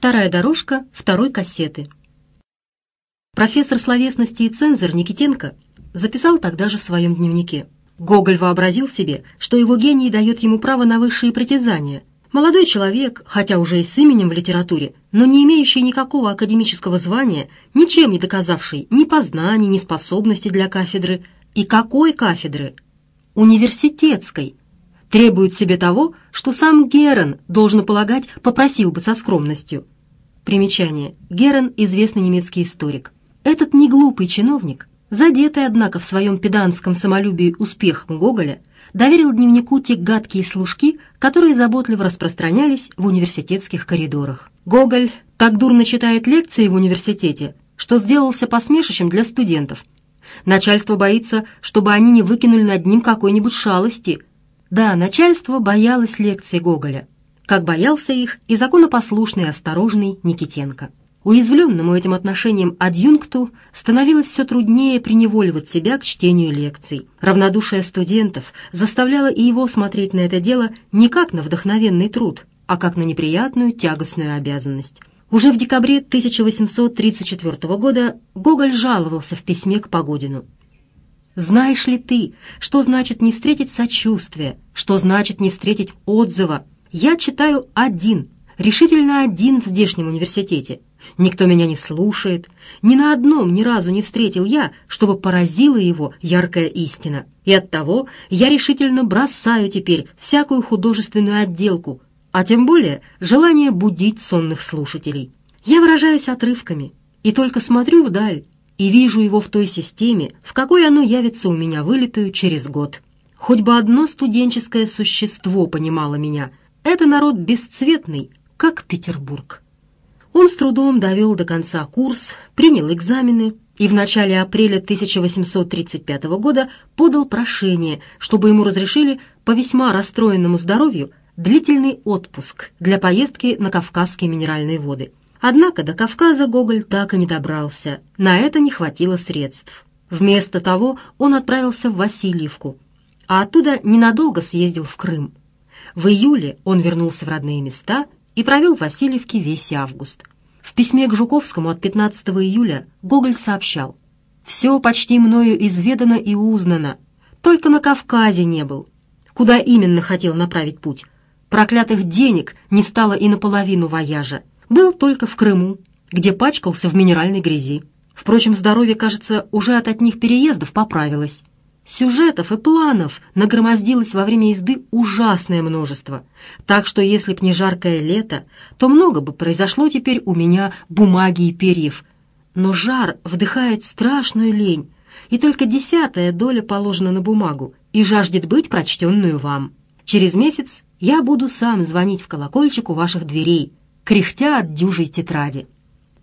Вторая дорожка второй кассеты. Профессор словесности и цензор Никитенко записал тогда же в своем дневнике. Гоголь вообразил себе, что его гений дает ему право на высшие притязания. Молодой человек, хотя уже и с именем в литературе, но не имеющий никакого академического звания, ничем не доказавший ни познаний, ни способностей для кафедры. И какой кафедры? Университетской, требует себе того, что сам Герон должен полагать, попросил бы со скромностью. Примечание. Герон – известный немецкий историк. Этот неглупый чиновник, задетый, однако, в своем педанском самолюбии успехом Гоголя, доверил дневнику те гадкие служки, которые заботливо распространялись в университетских коридорах. Гоголь так дурно читает лекции в университете, что сделался посмешищем для студентов. Начальство боится, чтобы они не выкинули над ним какой-нибудь шалости – да, начальство боялось лекций Гоголя, как боялся их и законопослушный осторожный Никитенко. Уязвленному этим отношением адъюнкту становилось все труднее приневоливать себя к чтению лекций. Равнодушие студентов заставляло и его смотреть на это дело не как на вдохновенный труд, а как на неприятную тягостную обязанность. Уже в декабре 1834 года Гоголь жаловался в письме к Погодину. Знаешь ли ты, что значит не встретить сочувствия, что значит не встретить отзыва? Я читаю один, решительно один в здешнем университете. Никто меня не слушает. Ни на одном ни разу не встретил я, чтобы поразила его яркая истина. И оттого я решительно бросаю теперь всякую художественную отделку, а тем более желание будить сонных слушателей. Я выражаюсь отрывками и только смотрю вдаль, и вижу его в той системе, в какой оно явится у меня вылитую через год. Хоть бы одно студенческое существо понимало меня. Это народ бесцветный, как Петербург. Он с трудом довел до конца курс, принял экзамены и в начале апреля 1835 года подал прошение, чтобы ему разрешили по весьма расстроенному здоровью длительный отпуск для поездки на Кавказские минеральные воды – Однако до Кавказа Гоголь так и не добрался, на это не хватило средств. Вместо того он отправился в Васильевку, а оттуда ненадолго съездил в Крым. В июле он вернулся в родные места и провел в Васильевке весь август. В письме к Жуковскому от 15 июля Гоголь сообщал «Все почти мною изведано и узнано, только на Кавказе не был. Куда именно хотел направить путь? Проклятых денег не стало и наполовину вояжа был только в Крыму, где пачкался в минеральной грязи. Впрочем, здоровье, кажется, уже от одних переездов поправилось. Сюжетов и планов нагромоздилось во время езды ужасное множество. Так что, если б не жаркое лето, то много бы произошло теперь у меня бумаги и перьев. Но жар вдыхает страшную лень, и только десятая доля положена на бумагу и жаждет быть прочтенную вам. Через месяц я буду сам звонить в колокольчик у ваших дверей, кряхтя от дюжей тетради.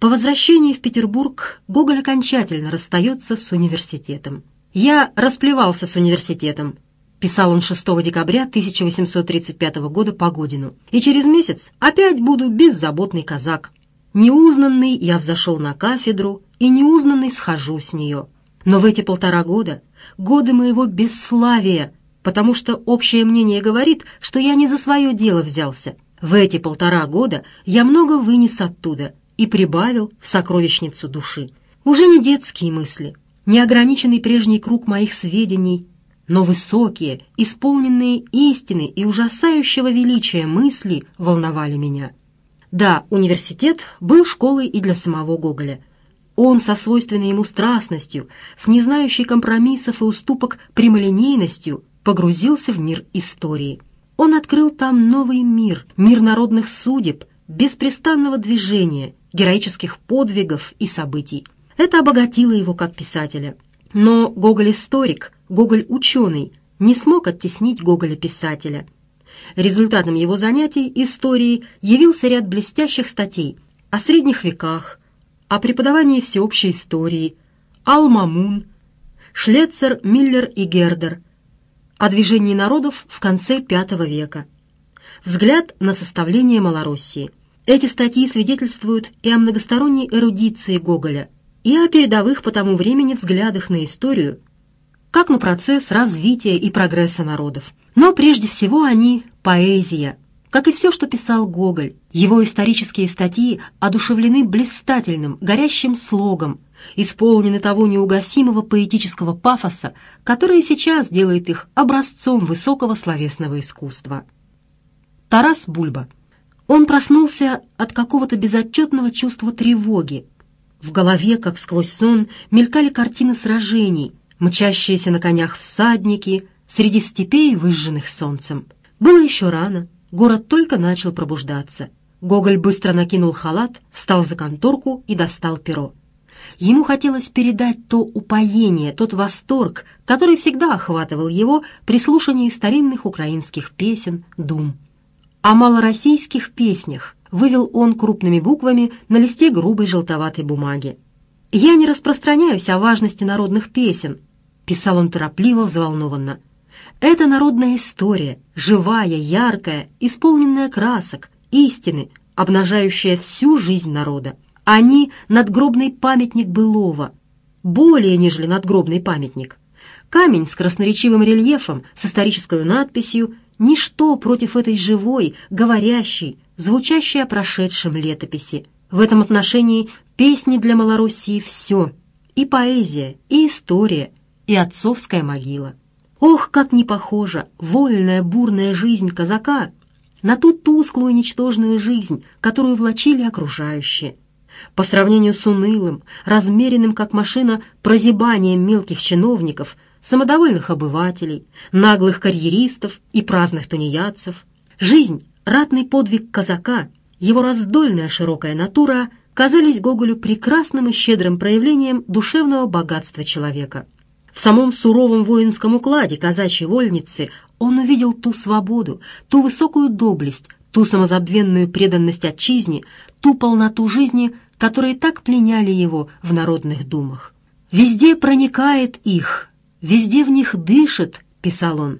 По возвращении в Петербург Гоголь окончательно расстается с университетом. «Я расплевался с университетом», — писал он 6 декабря 1835 года Погодину, «и через месяц опять буду беззаботный казак. Неузнанный я взошел на кафедру, и неузнанный схожу с нее. Но в эти полтора года, годы моего бесславия, потому что общее мнение говорит, что я не за свое дело взялся, в эти полтора года я много вынес оттуда и прибавил в сокровищницу души. Уже не детские мысли, не ограниченный прежний круг моих сведений, но высокие, исполненные истины и ужасающего величия мысли волновали меня. Да, университет был школой и для самого Гоголя. Он со свойственной ему страстностью, с незнающей компромиссов и уступок прямолинейностью погрузился в мир истории – он открыл там новый мир, мир народных судеб, беспрестанного движения, героических подвигов и событий. Это обогатило его как писателя. Но Гоголь-историк, Гоголь-ученый, не смог оттеснить Гоголя-писателя. Результатом его занятий истории явился ряд блестящих статей о средних веках, о преподавании всеобщей истории, Алмамун, Шлецер, Миллер и Гердер, о движении народов в конце V века. Взгляд на составление Малороссии. Эти статьи свидетельствуют и о многосторонней эрудиции Гоголя, и о передовых по тому времени взглядах на историю, как на процесс развития и прогресса народов. Но прежде всего они – поэзия, как и все, что писал Гоголь. Его исторические статьи одушевлены блистательным, горящим слогом – исполнены того неугасимого поэтического пафоса, который сейчас делает их образцом высокого словесного искусства. Тарас Бульба. Он проснулся от какого-то безотчетного чувства тревоги. В голове, как сквозь сон, мелькали картины сражений, мчащиеся на конях всадники, среди степей, выжженных солнцем. Было еще рано, город только начал пробуждаться. Гоголь быстро накинул халат, встал за конторку и достал перо. Ему хотелось передать то упоение, тот восторг, который всегда охватывал его при слушании старинных украинских песен «Дум». О малороссийских песнях вывел он крупными буквами на листе грубой желтоватой бумаги. «Я не распространяюсь о важности народных песен», — писал он торопливо, взволнованно. «Это народная история, живая, яркая, исполненная красок, истины, обнажающая всю жизнь народа. Они — надгробный памятник былого, более нежели надгробный памятник. Камень с красноречивым рельефом, с исторической надписью — ничто против этой живой, говорящей, звучащей о прошедшем летописи. В этом отношении песни для Малороссии — все, и поэзия, и история, и отцовская могила. Ох, как не похожа вольная бурная жизнь казака на ту тусклую ничтожную жизнь, которую влачили окружающие — по сравнению с унылым, размеренным, как машина, прозябанием мелких чиновников, самодовольных обывателей, наглых карьеристов и праздных тунеядцев, жизнь, ратный подвиг казака, его раздольная широкая натура казались Гоголю прекрасным и щедрым проявлением душевного богатства человека. В самом суровом воинском укладе казачьей вольницы он увидел ту свободу, ту высокую доблесть, ту самозабвенную преданность отчизне, ту полноту жизни, которые так пленяли его в народных думах. «Везде проникает их, везде в них дышит», — писал он.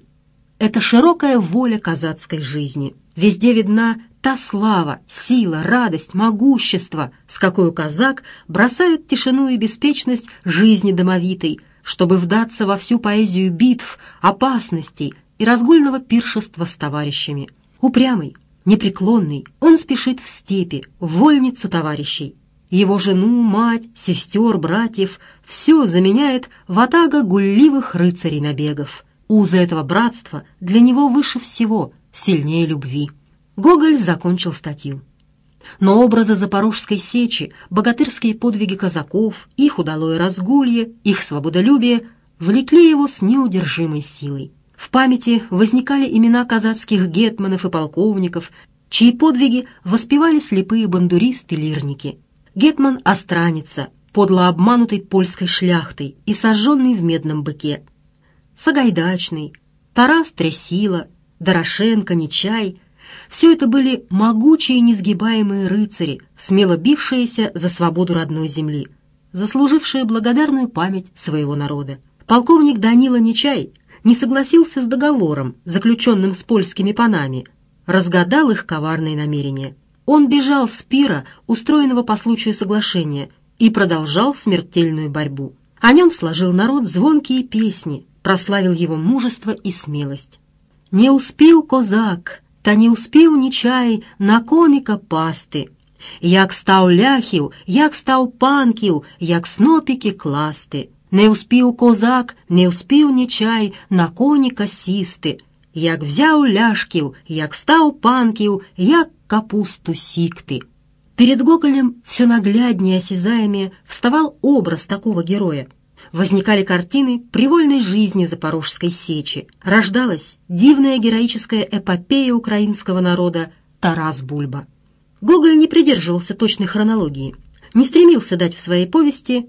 «Это широкая воля казацкой жизни. Везде видна та слава, сила, радость, могущество, с какой казак бросает тишину и беспечность жизни домовитой, чтобы вдаться во всю поэзию битв, опасностей и разгульного пиршества с товарищами. Упрямый, непреклонный, он спешит в степи, в вольницу товарищей, его жену, мать, сестер, братьев, все заменяет ватага гулливых рыцарей-набегов. Узы этого братства для него выше всего, сильнее любви. Гоголь закончил статью. Но образы запорожской сечи, богатырские подвиги казаков, их удалое разгулье, их свободолюбие влекли его с неудержимой силой. В памяти возникали имена казацких гетманов и полковников, чьи подвиги воспевали слепые бандуристы-лирники – Гетман остранится, подло обманутый польской шляхтой и сожженный в медном быке. Сагайдачный, Тарас Трясила, Дорошенко, Нечай — все это были могучие несгибаемые рыцари, смело бившиеся за свободу родной земли, заслужившие благодарную память своего народа. Полковник Данила Нечай не согласился с договором, заключенным с польскими панами, разгадал их коварные намерения — Он бежал с пира, устроенного по случаю соглашения, и продолжал смертельную борьбу. О нем сложил народ звонкие песни, прославил его мужество и смелость. «Не успел козак, та не успів нічай на коника пасти. Як став ляхів, як став панків, як снопіки класти. Не успів козак, не успів нічай на коніка сісти. Як взяв ляшків, як став панків, як капусту сикты. Перед Гоголем все нагляднее, осязаемее вставал образ такого героя. Возникали картины привольной жизни Запорожской сечи. Рождалась дивная героическая эпопея украинского народа Тарас Бульба. Гоголь не придерживался точной хронологии, не стремился дать в своей повести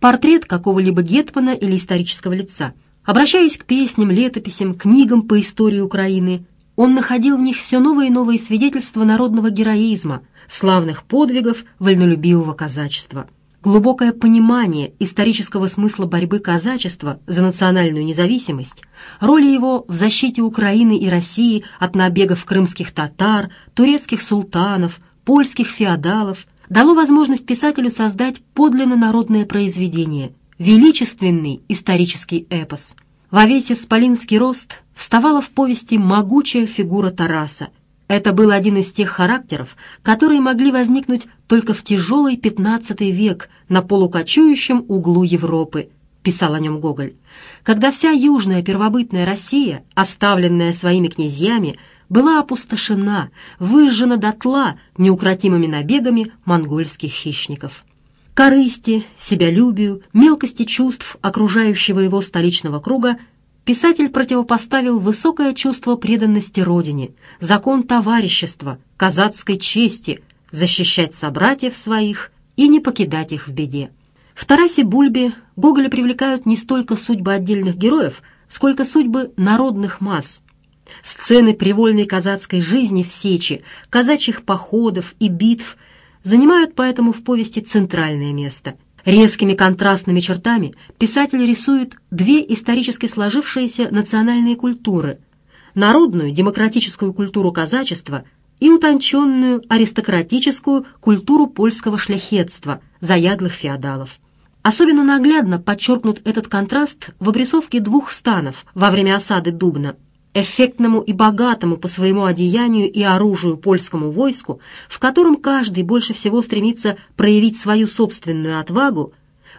портрет какого-либо гетмана или исторического лица. Обращаясь к песням, летописям, книгам по истории Украины, он находил в них все новые и новые свидетельства народного героизма, славных подвигов вольнолюбивого казачества. Глубокое понимание исторического смысла борьбы казачества за национальную независимость, роли его в защите Украины и России от набегов крымских татар, турецких султанов, польских феодалов, дало возможность писателю создать подлинно народное произведение, величественный исторический эпос. Во весь исполинский рост вставала в повести могучая фигура Тараса. Это был один из тех характеров, которые могли возникнуть только в тяжелый XV век на полукочующем углу Европы, писал о нем Гоголь, когда вся южная первобытная Россия, оставленная своими князьями, была опустошена, выжжена дотла неукротимыми набегами монгольских хищников. Корысти, себялюбию, мелкости чувств окружающего его столичного круга – писатель противопоставил высокое чувство преданности родине, закон товарищества, казацкой чести, защищать собратьев своих и не покидать их в беде. В Тарасе Бульбе Гоголя привлекают не столько судьбы отдельных героев, сколько судьбы народных масс. Сцены привольной казацкой жизни в Сечи, казачьих походов и битв занимают поэтому в повести центральное место – Резкими контрастными чертами писатель рисует две исторически сложившиеся национальные культуры – народную демократическую культуру казачества и утонченную аристократическую культуру польского шляхетства, заядлых феодалов. Особенно наглядно подчеркнут этот контраст в обрисовке двух станов во время осады Дубна – эффектному и богатому по своему одеянию и оружию польскому войску, в котором каждый больше всего стремится проявить свою собственную отвагу,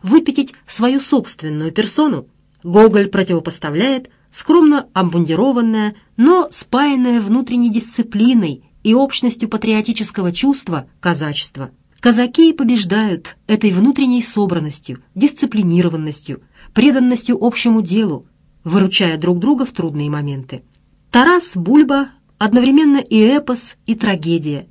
выпятить свою собственную персону, Гоголь противопоставляет скромно обмундированное, но спаянное внутренней дисциплиной и общностью патриотического чувства казачество. Казаки побеждают этой внутренней собранностью, дисциплинированностью, преданностью общему делу, выручая друг друга в трудные моменты. Тарас Бульба одновременно и эпос, и трагедия.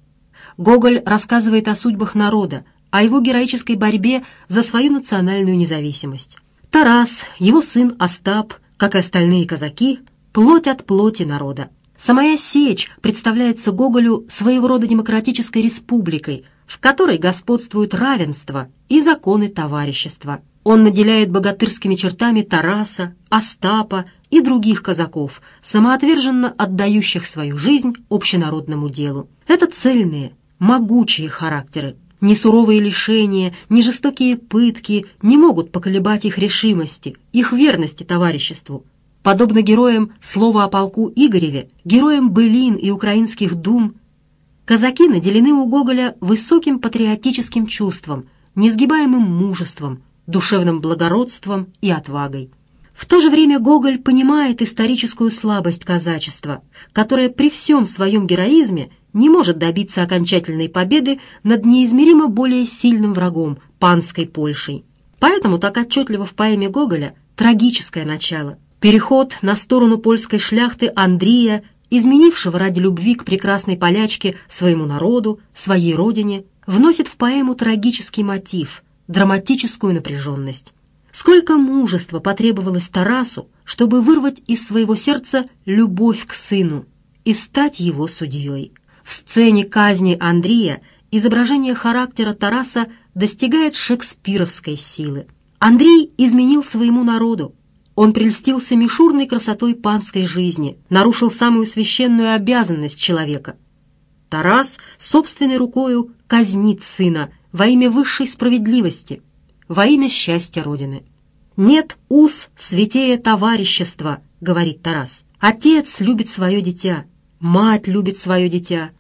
Гоголь рассказывает о судьбах народа, о его героической борьбе за свою национальную независимость. Тарас, его сын Остап, как и остальные казаки, плоть от плоти народа. Самая Сечь представляется Гоголю своего рода демократической республикой, в которой господствуют равенство и законы товарищества – он наделяет богатырскими чертами Тараса, Остапа и других казаков, самоотверженно отдающих свою жизнь общенародному делу. Это цельные, могучие характеры. Ни суровые лишения, ни жестокие пытки не могут поколебать их решимости, их верности товариществу. Подобно героям слова о полку Игореве, героям былин и украинских дум, казаки наделены у Гоголя высоким патриотическим чувством, несгибаемым мужеством – душевным благородством и отвагой. В то же время Гоголь понимает историческую слабость казачества, которое при всем своем героизме не может добиться окончательной победы над неизмеримо более сильным врагом – панской Польшей. Поэтому так отчетливо в поэме Гоголя трагическое начало. Переход на сторону польской шляхты Андрея, изменившего ради любви к прекрасной полячке своему народу, своей родине, вносит в поэму трагический мотив, драматическую напряженность. Сколько мужества потребовалось Тарасу, чтобы вырвать из своего сердца любовь к сыну и стать его судьей. В сцене казни Андрея изображение характера Тараса достигает шекспировской силы. Андрей изменил своему народу. Он прельстился мишурной красотой панской жизни, нарушил самую священную обязанность человека. Тарас собственной рукою казнит сына – во имя высшей справедливости, во имя счастья Родины. «Нет уз святее товарищества», — говорит Тарас. «Отец любит свое дитя, мать любит свое дитя,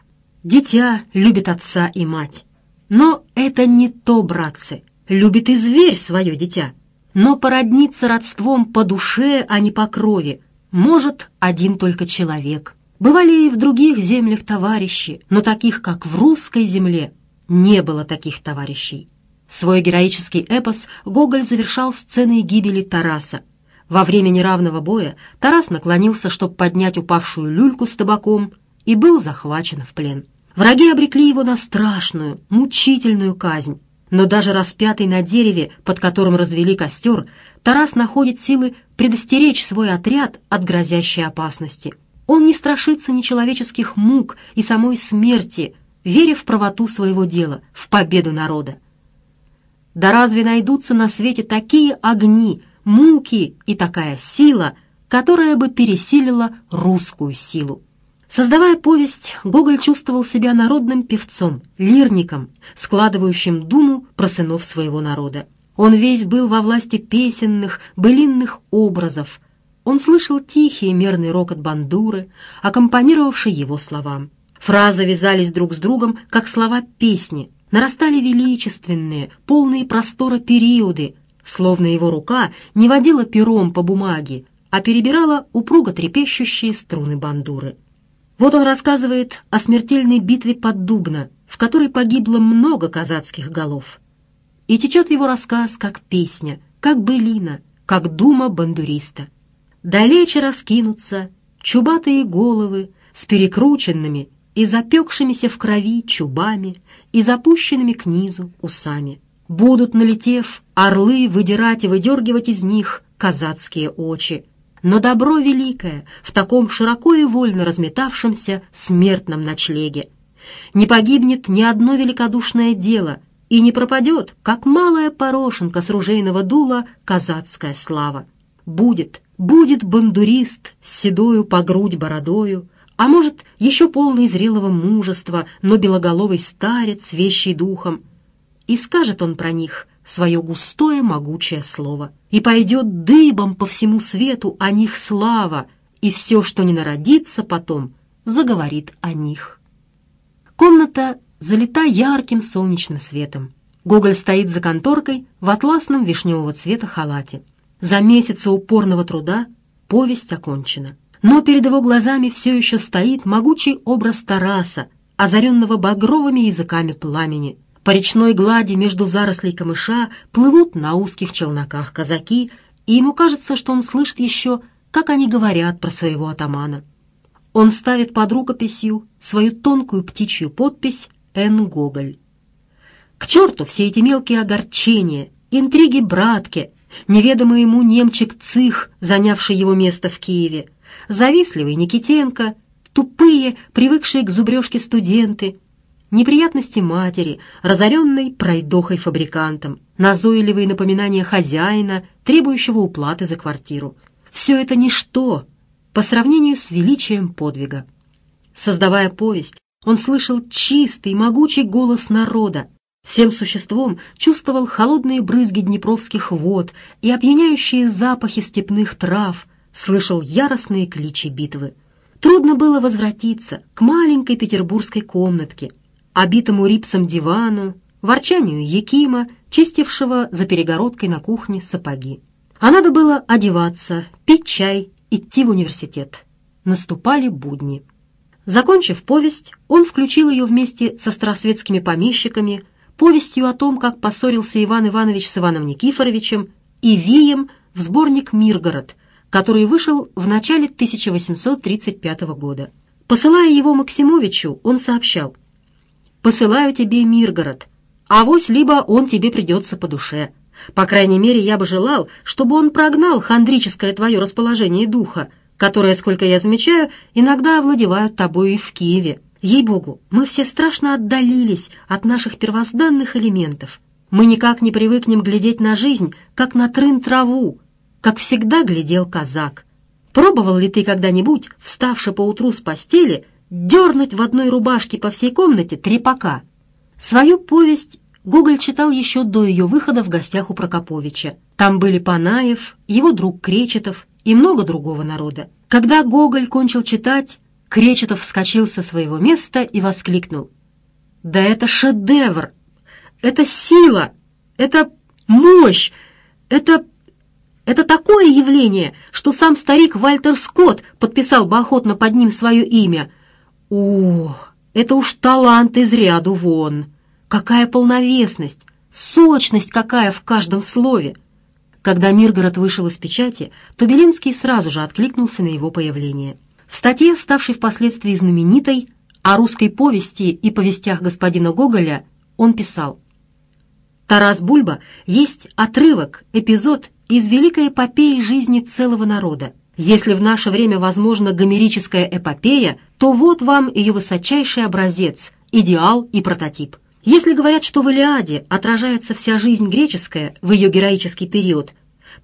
дитя любит отца и мать. Но это не то, братцы. Любит и зверь свое дитя. Но породниться родством по душе, а не по крови, может один только человек. Бывали и в других землях товарищи, но таких, как в русской земле, не было таких товарищей. Свой героический эпос Гоголь завершал сценой гибели Тараса. Во время неравного боя Тарас наклонился, чтобы поднять упавшую люльку с табаком, и был захвачен в плен. Враги обрекли его на страшную, мучительную казнь. Но даже распятый на дереве, под которым развели костер, Тарас находит силы предостеречь свой отряд от грозящей опасности. Он не страшится нечеловеческих мук и самой смерти – веря в правоту своего дела, в победу народа. Да разве найдутся на свете такие огни, муки и такая сила, которая бы пересилила русскую силу? Создавая повесть, Гоголь чувствовал себя народным певцом, лирником, складывающим думу про сынов своего народа. Он весь был во власти песенных, былинных образов. Он слышал тихий мерный рокот бандуры, аккомпанировавший его словам. Фразы вязались друг с другом, как слова песни. Нарастали величественные, полные простора периоды, словно его рука не водила пером по бумаге, а перебирала упруго трепещущие струны бандуры. Вот он рассказывает о смертельной битве под Дубно, в которой погибло много казацких голов. И течет его рассказ как песня, как былина, как дума бандуриста. Далече раскинутся чубатые головы с перекрученными и запекшимися в крови чубами, и запущенными к низу усами. Будут, налетев, орлы выдирать и выдергивать из них казацкие очи. Но добро великое в таком широко и вольно разметавшемся смертном ночлеге. Не погибнет ни одно великодушное дело, и не пропадет, как малая порошенка с ружейного дула, казацкая слава. Будет, будет бандурист с седою по грудь бородою, а может, еще полный зрелого мужества, но белоголовый старец, вещий духом. И скажет он про них свое густое могучее слово. И пойдет дыбом по всему свету о них слава, и все, что не народится потом, заговорит о них. Комната залита ярким солнечным светом. Гоголь стоит за конторкой в атласном вишневого цвета халате. За месяцы упорного труда повесть окончена но перед его глазами все еще стоит могучий образ Тараса, озаренного багровыми языками пламени. По речной глади между зарослей камыша плывут на узких челноках казаки, и ему кажется, что он слышит еще, как они говорят про своего атамана. Он ставит под рукописью свою тонкую птичью подпись «Н. Гоголь». К черту все эти мелкие огорчения, интриги братки, неведомый ему немчик Цих, занявший его место в Киеве — завистливый Никитенко, тупые, привыкшие к зубрежке студенты, неприятности матери, разоренной пройдохой-фабрикантом, назойливые напоминания хозяина, требующего уплаты за квартиру. Все это ничто по сравнению с величием подвига. Создавая повесть, он слышал чистый, могучий голос народа, всем существом чувствовал холодные брызги днепровских вод и опьяняющие запахи степных трав – слышал яростные кличи битвы. Трудно было возвратиться к маленькой петербургской комнатке, обитому рипсом дивану, ворчанию Якима, чистившего за перегородкой на кухне сапоги. А надо было одеваться, пить чай, идти в университет. Наступали будни. Закончив повесть, он включил ее вместе со старосветскими помещиками, повестью о том, как поссорился Иван Иванович с Иваном Никифоровичем и Вием в сборник «Миргород», который вышел в начале 1835 года. Посылая его Максимовичу, он сообщал «Посылаю тебе Миргород, авось либо он тебе придется по душе. По крайней мере, я бы желал, чтобы он прогнал хандрическое твое расположение духа, которое, сколько я замечаю, иногда овладевают тобою и в Киеве. Ей-богу, мы все страшно отдалились от наших первозданных элементов. Мы никак не привыкнем глядеть на жизнь, как на трын траву, как всегда глядел казак. «Пробовал ли ты когда-нибудь, вставши поутру с постели, дернуть в одной рубашке по всей комнате трепака?» Свою повесть Гоголь читал еще до ее выхода в гостях у Прокоповича. Там были Панаев, его друг Кречетов и много другого народа. Когда Гоголь кончил читать, Кречетов вскочил со своего места и воскликнул. «Да это шедевр! Это сила! Это мощь! Это это такое явление, что сам старик Вальтер Скотт подписал бы охотно под ним свое имя. О, это уж талант из ряду вон! Какая полновесность, сочность какая в каждом слове! Когда Миргород вышел из печати, то Белинский сразу же откликнулся на его появление. В статье, ставшей впоследствии знаменитой, о русской повести и повестях господина Гоголя он писал. Тарас Бульба есть отрывок, эпизод из великой эпопеи жизни целого народа. Если в наше время возможна гомерическая эпопея, то вот вам ее высочайший образец, идеал и прототип. Если говорят, что в Илиаде отражается вся жизнь греческая в ее героический период,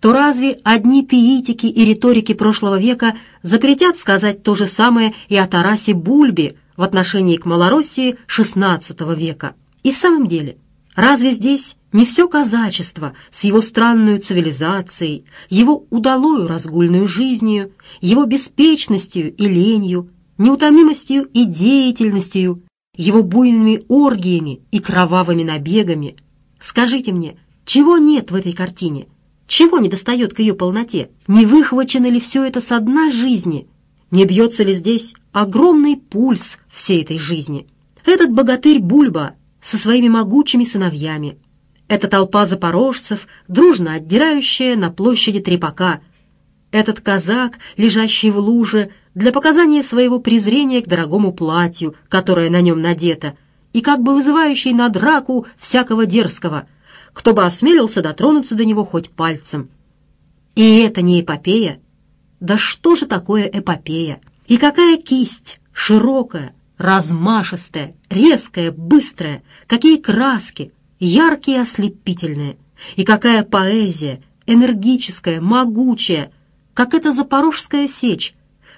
то разве одни пиитики и риторики прошлого века запретят сказать то же самое и о Тарасе Бульбе в отношении к Малороссии XVI века? И в самом деле – Разве здесь не все казачество с его странной цивилизацией, его удалою разгульную жизнью, его беспечностью и ленью, неутомимостью и деятельностью, его буйными оргиями и кровавыми набегами? Скажите мне, чего нет в этой картине? Чего не достает к ее полноте? Не выхвачено ли все это со дна жизни? Не бьется ли здесь огромный пульс всей этой жизни? Этот богатырь Бульба со своими могучими сыновьями. Это толпа запорожцев, дружно отдирающая на площади Трепака. Этот казак, лежащий в луже, для показания своего презрения к дорогому платью, которое на нем надето, и как бы вызывающий на драку всякого дерзкого, кто бы осмелился дотронуться до него хоть пальцем. И это не эпопея. Да что же такое эпопея? И какая кисть, широкая, Размашистая, резкая, быстрая, какие краски, яркие и ослепительные. И какая поэзия, энергическая, могучая, как эта запорожская сечь,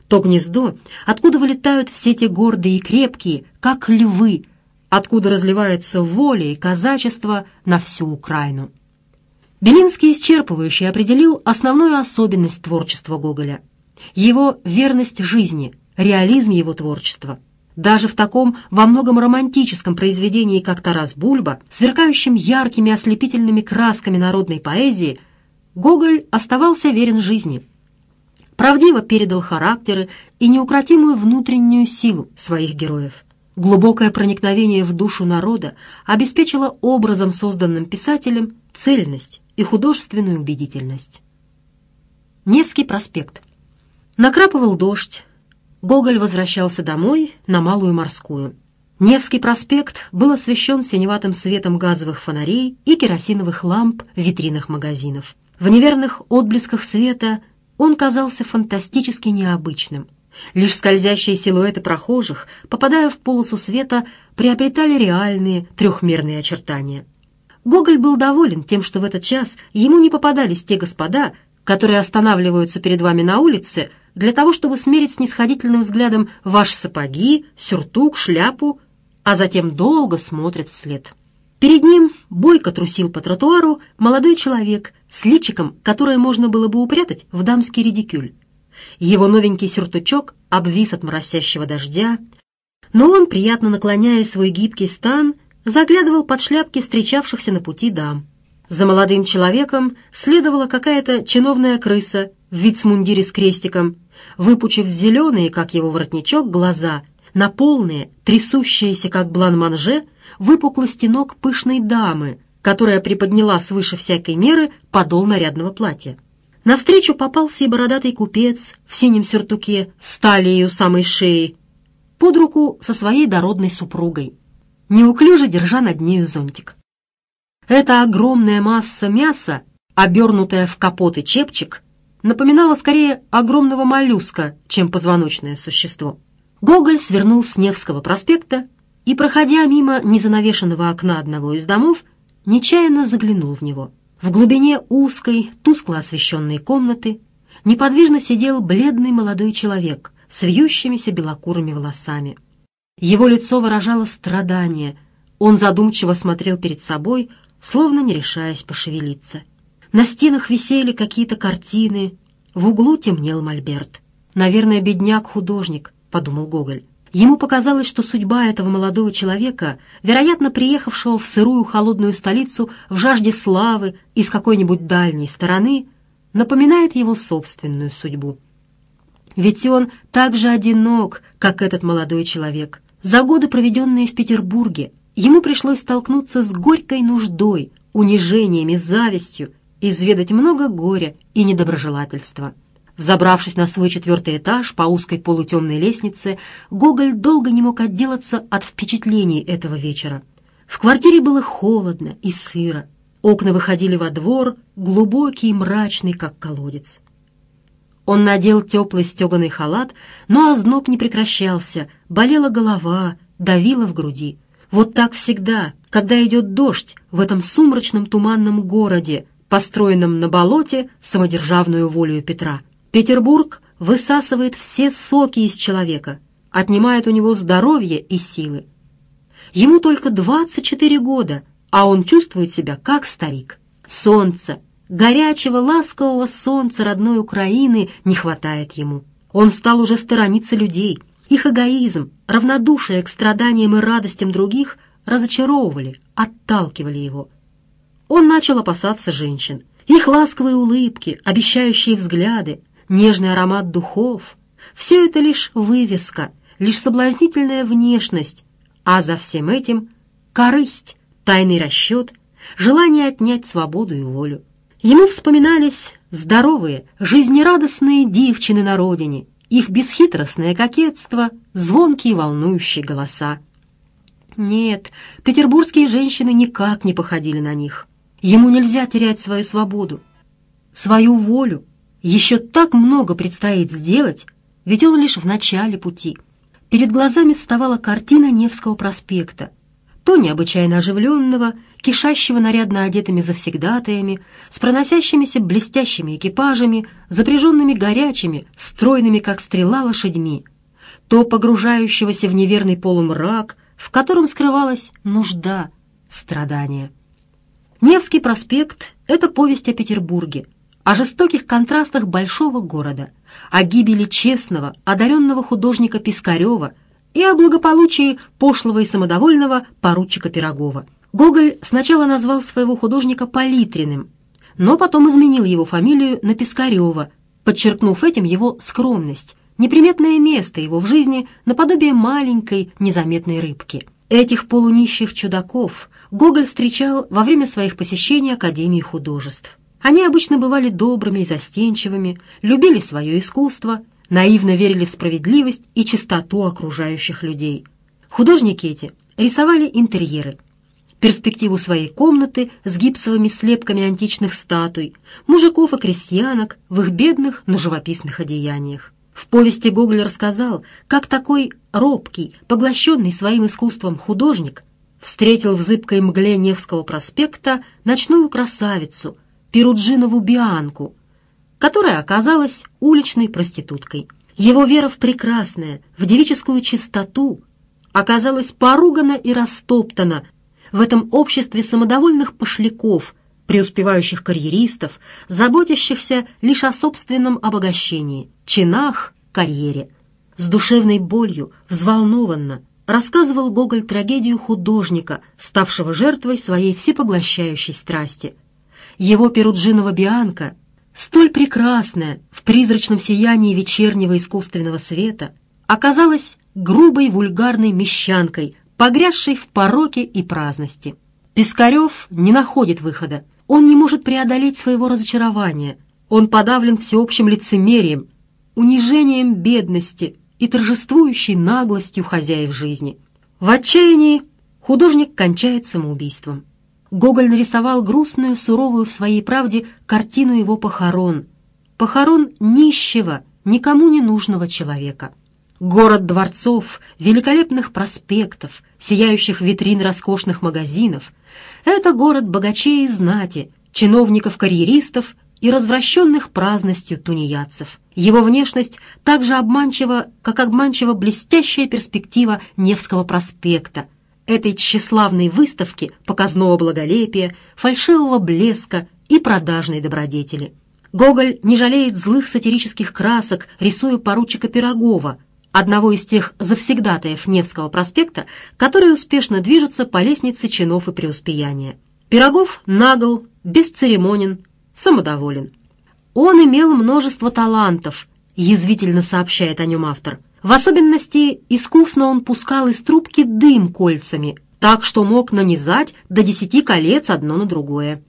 то гнездо, откуда вылетают все те гордые и крепкие, как львы, откуда разливается воля и казачество на всю Украину. Белинский исчерпывающе определил основную особенность творчества Гоголя – его верность жизни, реализм его творчества – даже в таком во многом романтическом произведении, как «Тарас Бульба», сверкающем яркими ослепительными красками народной поэзии, Гоголь оставался верен жизни. Правдиво передал характеры и неукротимую внутреннюю силу своих героев. Глубокое проникновение в душу народа обеспечило образом, созданным писателем, цельность и художественную убедительность. Невский проспект. Накрапывал дождь, Гоголь возвращался домой на Малую Морскую. Невский проспект был освещен синеватым светом газовых фонарей и керосиновых ламп в витринах магазинов. В неверных отблесках света он казался фантастически необычным. Лишь скользящие силуэты прохожих, попадая в полосу света, приобретали реальные трехмерные очертания. Гоголь был доволен тем, что в этот час ему не попадались те господа, которые останавливаются перед вами на улице – для того, чтобы смерить снисходительным взглядом ваши сапоги, сюртук, шляпу, а затем долго смотрят вслед. Перед ним бойко трусил по тротуару молодой человек с личиком, которое можно было бы упрятать в дамский редикюль. Его новенький сюртучок обвис от моросящего дождя, но он, приятно наклоняя свой гибкий стан, заглядывал под шляпки встречавшихся на пути дам. За молодым человеком следовала какая-то чиновная крыса в вицмундире с крестиком, выпучив зеленые, как его воротничок, глаза, на полные, трясущиеся, как блан-манже, выпуклости ног пышной дамы, которая приподняла свыше всякой меры подол нарядного платья. Навстречу попался и бородатый купец в синем сюртуке с талией у самой шеи, под руку со своей дородной супругой, неуклюже держа над нею зонтик. Эта огромная масса мяса, обернутая в капот и чепчик, Напоминало скорее огромного моллюска, чем позвоночное существо. Гоголь свернул с Невского проспекта и, проходя мимо незанавешенного окна одного из домов, нечаянно заглянул в него. В глубине узкой, тускло освещенной комнаты неподвижно сидел бледный молодой человек с вьющимися белокурыми волосами. Его лицо выражало страдание. Он задумчиво смотрел перед собой, словно не решаясь пошевелиться. На стенах висели какие-то картины, в углу темнел мольберт. «Наверное, бедняк-художник», — подумал Гоголь. Ему показалось, что судьба этого молодого человека, вероятно, приехавшего в сырую холодную столицу в жажде славы из какой-нибудь дальней стороны, напоминает его собственную судьбу. Ведь он так же одинок, как этот молодой человек. За годы, проведенные в Петербурге, ему пришлось столкнуться с горькой нуждой, унижениями, завистью изведать много горя и недоброжелательства. Взобравшись на свой четвертый этаж по узкой полутемной лестнице, Гоголь долго не мог отделаться от впечатлений этого вечера. В квартире было холодно и сыро. Окна выходили во двор, глубокий и мрачный, как колодец. Он надел теплый стеганый халат, но озноб не прекращался, болела голова, давила в груди. Вот так всегда, когда идет дождь в этом сумрачном туманном городе, построенном на болоте самодержавную волю Петра. Петербург высасывает все соки из человека, отнимает у него здоровье и силы. Ему только 24 года, а он чувствует себя как старик. Солнце, горячего ласкового солнца родной Украины не хватает ему. Он стал уже сторониться людей. Их эгоизм, равнодушие к страданиям и радостям других разочаровывали, отталкивали его – он начал опасаться женщин. Их ласковые улыбки, обещающие взгляды, нежный аромат духов — все это лишь вывеска, лишь соблазнительная внешность, а за всем этим — корысть, тайный расчет, желание отнять свободу и волю. Ему вспоминались здоровые, жизнерадостные девчины на родине, их бесхитростное кокетство, звонкие волнующие голоса. Нет, петербургские женщины никак не походили на них. Ему нельзя терять свою свободу, свою волю. Еще так много предстоит сделать, ведь он лишь в начале пути. Перед глазами вставала картина Невского проспекта, то необычайно оживленного, кишащего нарядно одетыми завсегдатаями, с проносящимися блестящими экипажами, запряженными горячими, стройными, как стрела, лошадьми, то погружающегося в неверный полумрак, в котором скрывалась нужда, страдание. Невский проспект – это повесть о Петербурге, о жестоких контрастах большого города, о гибели честного, одаренного художника Пискарева и о благополучии пошлого и самодовольного поручика Пирогова. Гоголь сначала назвал своего художника Палитриным, но потом изменил его фамилию на Пискарева, подчеркнув этим его скромность, неприметное место его в жизни наподобие маленькой незаметной рыбки – Этих полунищих чудаков Гоголь встречал во время своих посещений Академии художеств. Они обычно бывали добрыми и застенчивыми, любили свое искусство, наивно верили в справедливость и чистоту окружающих людей. Художники эти рисовали интерьеры, перспективу своей комнаты с гипсовыми слепками античных статуй, мужиков и крестьянок в их бедных, но живописных одеяниях. В повести Гоголь рассказал, как такой робкий, поглощенный своим искусством художник встретил в зыбкой мгле Невского проспекта ночную красавицу, Перуджинову Бианку, которая оказалась уличной проституткой. Его вера в прекрасное, в девическую чистоту оказалась поругана и растоптана в этом обществе самодовольных пошляков – преуспевающих карьеристов, заботящихся лишь о собственном обогащении, чинах, карьере. С душевной болью, взволнованно, рассказывал Гоголь трагедию художника, ставшего жертвой своей всепоглощающей страсти. Его перуджинова бианка, столь прекрасная в призрачном сиянии вечернего искусственного света, оказалась грубой вульгарной мещанкой, погрязшей в пороке и праздности. Пискарев не находит выхода, он не может преодолеть своего разочарования. Он подавлен всеобщим лицемерием, унижением бедности и торжествующей наглостью хозяев жизни. В отчаянии художник кончает самоубийством. Гоголь нарисовал грустную, суровую в своей правде картину его похорон. Похорон нищего, никому не нужного человека. Город дворцов, великолепных проспектов, сияющих витрин роскошных магазинов – это город богачей и знати, чиновников-карьеристов и развращенных праздностью тунеядцев. Его внешность так же обманчива, как обманчива блестящая перспектива Невского проспекта, этой тщеславной выставки показного благолепия, фальшивого блеска и продажной добродетели. Гоголь не жалеет злых сатирических красок, рисуя поручика Пирогова – одного из тех завсегдатаев Невского проспекта, которые успешно движутся по лестнице чинов и преуспеяния. Пирогов нагл, бесцеремонен, самодоволен. «Он имел множество талантов», — язвительно сообщает о нем автор. «В особенности искусно он пускал из трубки дым кольцами, так что мог нанизать до десяти колец одно на другое».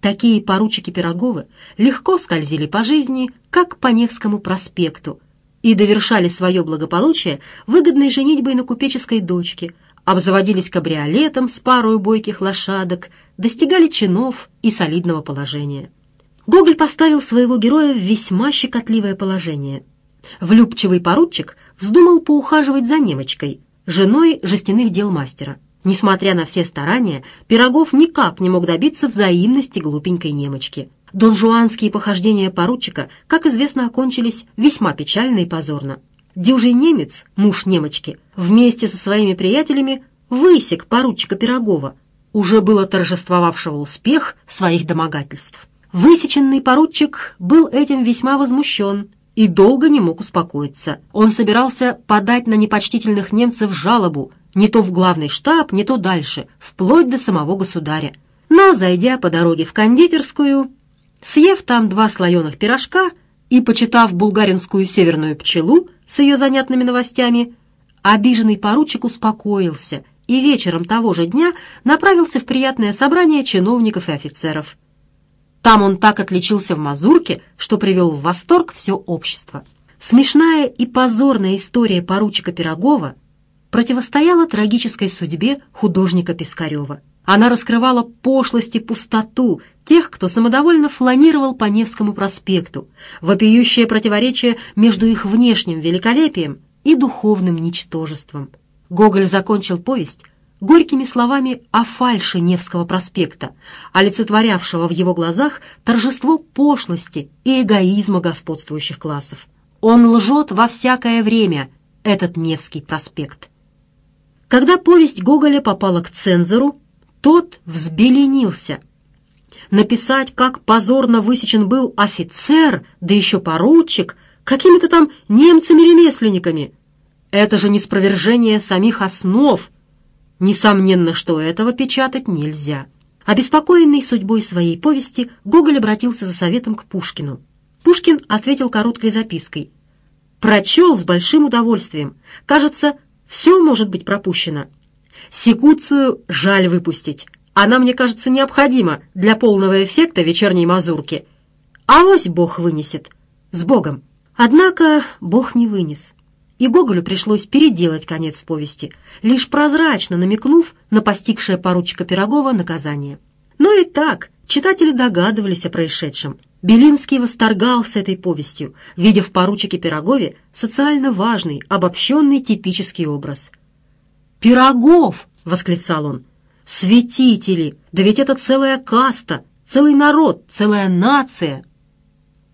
Такие поручики Пироговы легко скользили по жизни, как по Невскому проспекту, и довершали свое благополучие выгодной женитьбой на купеческой дочке, обзаводились кабриолетом с парой бойких лошадок, достигали чинов и солидного положения. Гоголь поставил своего героя в весьма щекотливое положение. Влюбчивый поручик вздумал поухаживать за немочкой, женой жестяных дел мастера. Несмотря на все старания, Пирогов никак не мог добиться взаимности глупенькой немочки. Донжуанские похождения поручика, как известно, окончились весьма печально и позорно. Дюжий немец, муж немочки, вместе со своими приятелями высек поручика Пирогова, уже было торжествовавшего успех своих домогательств. Высеченный поручик был этим весьма возмущен и долго не мог успокоиться. Он собирался подать на непочтительных немцев жалобу не то в главный штаб, не то дальше, вплоть до самого государя. Но, зайдя по дороге в кондитерскую, Съев там два слоеных пирожка и, почитав булгаринскую северную пчелу с ее занятными новостями, обиженный поручик успокоился и вечером того же дня направился в приятное собрание чиновников и офицеров. Там он так отличился в мазурке, что привел в восторг все общество. Смешная и позорная история поручика Пирогова противостояла трагической судьбе художника Пискарева. Она раскрывала пошлость и пустоту тех, кто самодовольно фланировал по Невскому проспекту, вопиющее противоречие между их внешним великолепием и духовным ничтожеством. Гоголь закончил повесть горькими словами о фальше Невского проспекта, олицетворявшего в его глазах торжество пошлости и эгоизма господствующих классов. Он лжет во всякое время, этот Невский проспект. Когда повесть Гоголя попала к цензору, тот взбеленился. Написать, как позорно высечен был офицер, да еще поручик, какими-то там немцами-ремесленниками. Это же неспровержение самих основ. Несомненно, что этого печатать нельзя. Обеспокоенный судьбой своей повести, Гоголь обратился за советом к Пушкину. Пушкин ответил короткой запиской. «Прочел с большим удовольствием. Кажется, все может быть пропущено. Секуцию жаль выпустить. Она, мне кажется, необходима для полного эффекта вечерней мазурки. А Авось Бог вынесет. С Богом. Однако Бог не вынес. И Гоголю пришлось переделать конец повести, лишь прозрачно намекнув на постигшее поручика Пирогова наказание. Но и так читатели догадывались о происшедшем. Белинский восторгался этой повестью, видя в поручике Пирогове социально важный, обобщенный типический образ – пирогов!» — восклицал он. «Святители! Да ведь это целая каста, целый народ, целая нация!»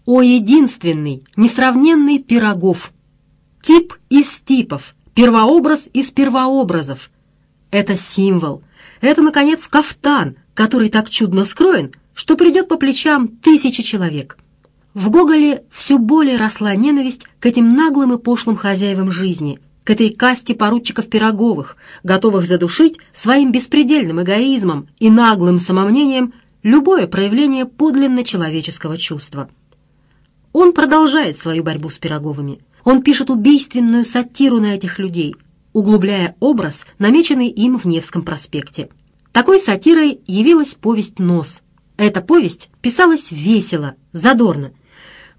«О единственный, несравненный пирогов! Тип из типов, первообраз из первообразов! Это символ, это, наконец, кафтан, который так чудно скроен, что придет по плечам тысячи человек!» В Гоголе все более росла ненависть к этим наглым и пошлым хозяевам жизни — к этой касте поручиков Пироговых, готовых задушить своим беспредельным эгоизмом и наглым самомнением любое проявление подлинно человеческого чувства. Он продолжает свою борьбу с Пироговыми. Он пишет убийственную сатиру на этих людей, углубляя образ, намеченный им в Невском проспекте. Такой сатирой явилась повесть «Нос». Эта повесть писалась весело, задорно.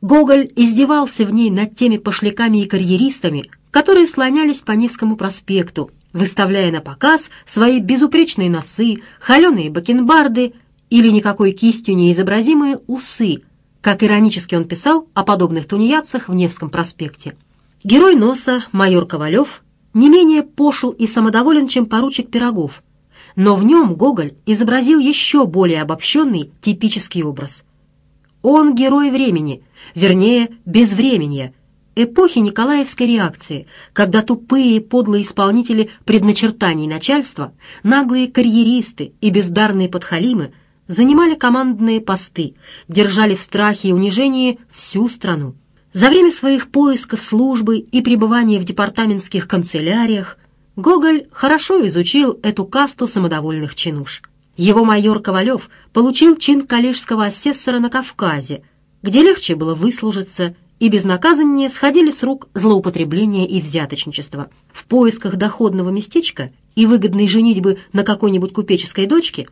Гоголь издевался в ней над теми пошляками и карьеристами, которые слонялись по Невскому проспекту, выставляя на показ свои безупречные носы, холеные бакенбарды или никакой кистью неизобразимые усы, как иронически он писал о подобных тунеядцах в Невском проспекте. Герой носа, майор Ковалев, не менее пошел и самодоволен, чем поручик Пирогов, но в нем Гоголь изобразил еще более обобщенный типический образ. Он герой времени, вернее, безвременья – эпохи Николаевской реакции, когда тупые и подлые исполнители предначертаний начальства, наглые карьеристы и бездарные подхалимы занимали командные посты, держали в страхе и унижении всю страну. За время своих поисков службы и пребывания в департаментских канцеляриях Гоголь хорошо изучил эту касту самодовольных чинуш. Его майор Ковалев получил чин коллежского асессора на Кавказе, где легче было выслужиться и безнаказаннее сходили с рук злоупотребления и взяточничества. В поисках доходного местечка и выгодной женитьбы на какой-нибудь купеческой дочке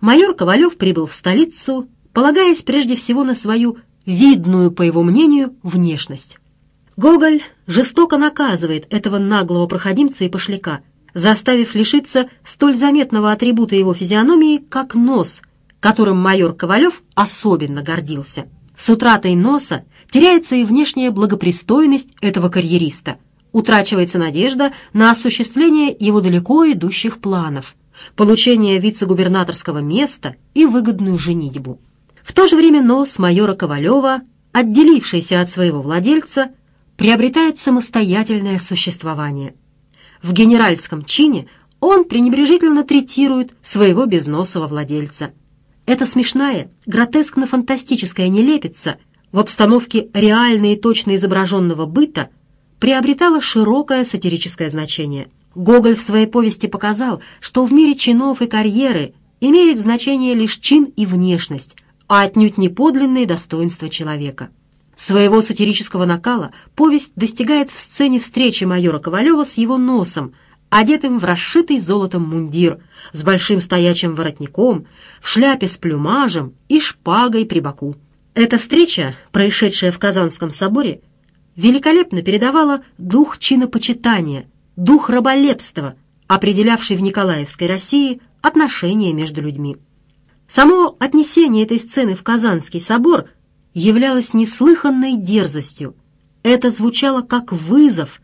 майор Ковалев прибыл в столицу, полагаясь прежде всего на свою видную, по его мнению, внешность. Гоголь жестоко наказывает этого наглого проходимца и пошляка, заставив лишиться столь заметного атрибута его физиономии, как нос, которым майор Ковалев особенно гордился. С утратой носа теряется и внешняя благопристойность этого карьериста, утрачивается надежда на осуществление его далеко идущих планов, получение вице-губернаторского места и выгодную женитьбу. В то же время нос майора Ковалева, отделившийся от своего владельца, приобретает самостоятельное существование. В генеральском чине он пренебрежительно третирует своего безносого владельца. Это смешная, гротескно-фантастическая нелепица – в обстановке реально и точно изображенного быта приобретало широкое сатирическое значение. Гоголь в своей повести показал, что в мире чинов и карьеры имеет значение лишь чин и внешность, а отнюдь не подлинные достоинства человека. Своего сатирического накала повесть достигает в сцене встречи майора Ковалева с его носом, одетым в расшитый золотом мундир, с большим стоячим воротником, в шляпе с плюмажем и шпагой при боку. Эта встреча, происшедшая в Казанском соборе, великолепно передавала дух чинопочитания, дух раболепства, определявший в Николаевской России отношения между людьми. Само отнесение этой сцены в Казанский собор являлось неслыханной дерзостью. Это звучало как вызов,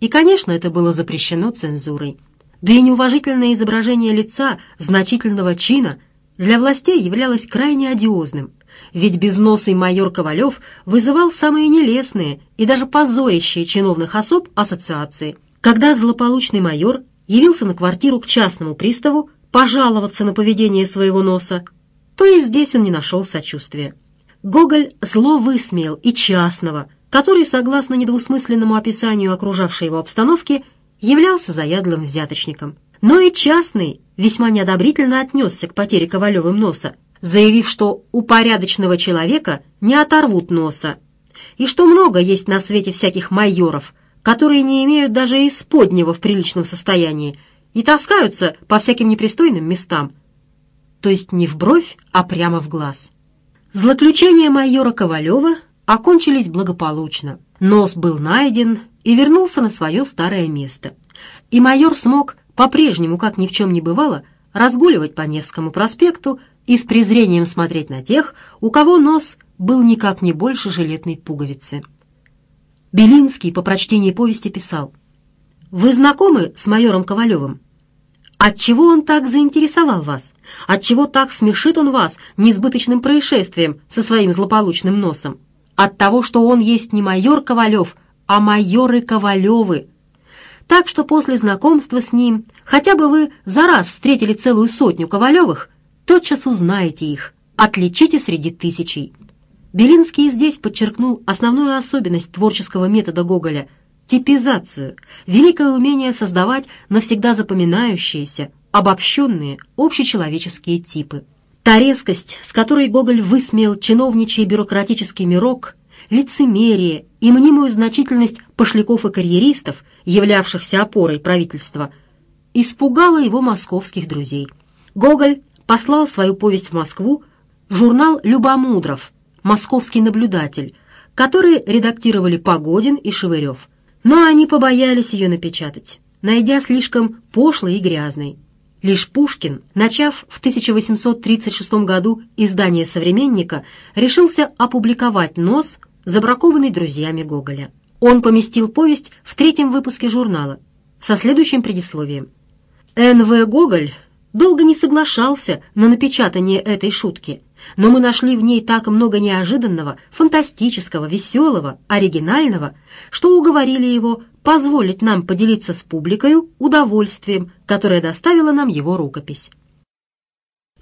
и, конечно, это было запрещено цензурой. Да и неуважительное изображение лица значительного чина для властей являлось крайне одиозным – ведь безносый майор Ковалев вызывал самые нелестные и даже позорящие чиновных особ ассоциации. Когда злополучный майор явился на квартиру к частному приставу пожаловаться на поведение своего носа, то и здесь он не нашел сочувствия. Гоголь зло высмеял и частного, который, согласно недвусмысленному описанию окружавшей его обстановки, являлся заядлым взяточником. Но и частный весьма неодобрительно отнесся к потере Ковалевым носа заявив, что у порядочного человека не оторвут носа, и что много есть на свете всяких майоров, которые не имеют даже исподнего в приличном состоянии и таскаются по всяким непристойным местам. То есть не в бровь, а прямо в глаз. Злоключения майора Ковалева окончились благополучно. Нос был найден и вернулся на свое старое место. И майор смог по-прежнему, как ни в чем не бывало, разгуливать по Невскому проспекту, и с презрением смотреть на тех, у кого нос был никак не больше жилетной пуговицы. Белинский по прочтении повести писал «Вы знакомы с майором Ковалевым? Отчего он так заинтересовал вас? Отчего так смешит он вас неизбыточным происшествием со своим злополучным носом? От того, что он есть не майор Ковалев, а майоры Ковалевы. Так что после знакомства с ним, хотя бы вы за раз встретили целую сотню Ковалевых, тотчас узнаете их, отличите среди тысячей. Белинский здесь подчеркнул основную особенность творческого метода Гоголя – типизацию, великое умение создавать навсегда запоминающиеся, обобщенные, общечеловеческие типы. Та резкость, с которой Гоголь высмеял чиновничий бюрократический мирок, лицемерие и мнимую значительность пошляков и карьеристов, являвшихся опорой правительства, испугала его московских друзей. Гоголь послал свою повесть в Москву в журнал «Любомудров», «Московский наблюдатель», которые редактировали Погодин и Шевырев. Но они побоялись ее напечатать, найдя слишком пошлой и грязной. Лишь Пушкин, начав в 1836 году издание «Современника», решился опубликовать «Нос», забракованный друзьями Гоголя. Он поместил повесть в третьем выпуске журнала со следующим предисловием. Н.В. Гоголь долго не соглашался на напечатание этой шутки, но мы нашли в ней так много неожиданного, фантастического, веселого, оригинального, что уговорили его позволить нам поделиться с публикой удовольствием, которое доставила нам его рукопись.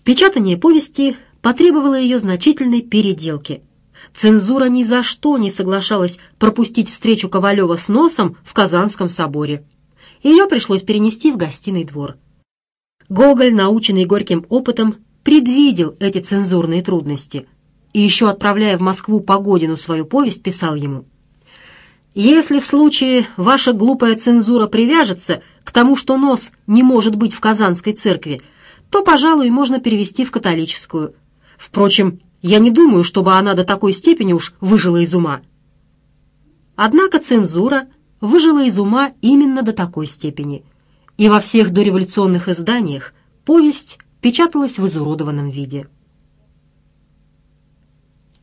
Печатание повести потребовало ее значительной переделки. Цензура ни за что не соглашалась пропустить встречу Ковалева с носом в Казанском соборе. Ее пришлось перенести в гостиный двор – Гоголь, наученный горьким опытом, предвидел эти цензурные трудности и еще отправляя в Москву Погодину свою повесть, писал ему «Если в случае ваша глупая цензура привяжется к тому, что нос не может быть в Казанской церкви, то, пожалуй, можно перевести в католическую. Впрочем, я не думаю, чтобы она до такой степени уж выжила из ума». Однако цензура выжила из ума именно до такой степени – и во всех дореволюционных изданиях повесть печаталась в изуродованном виде.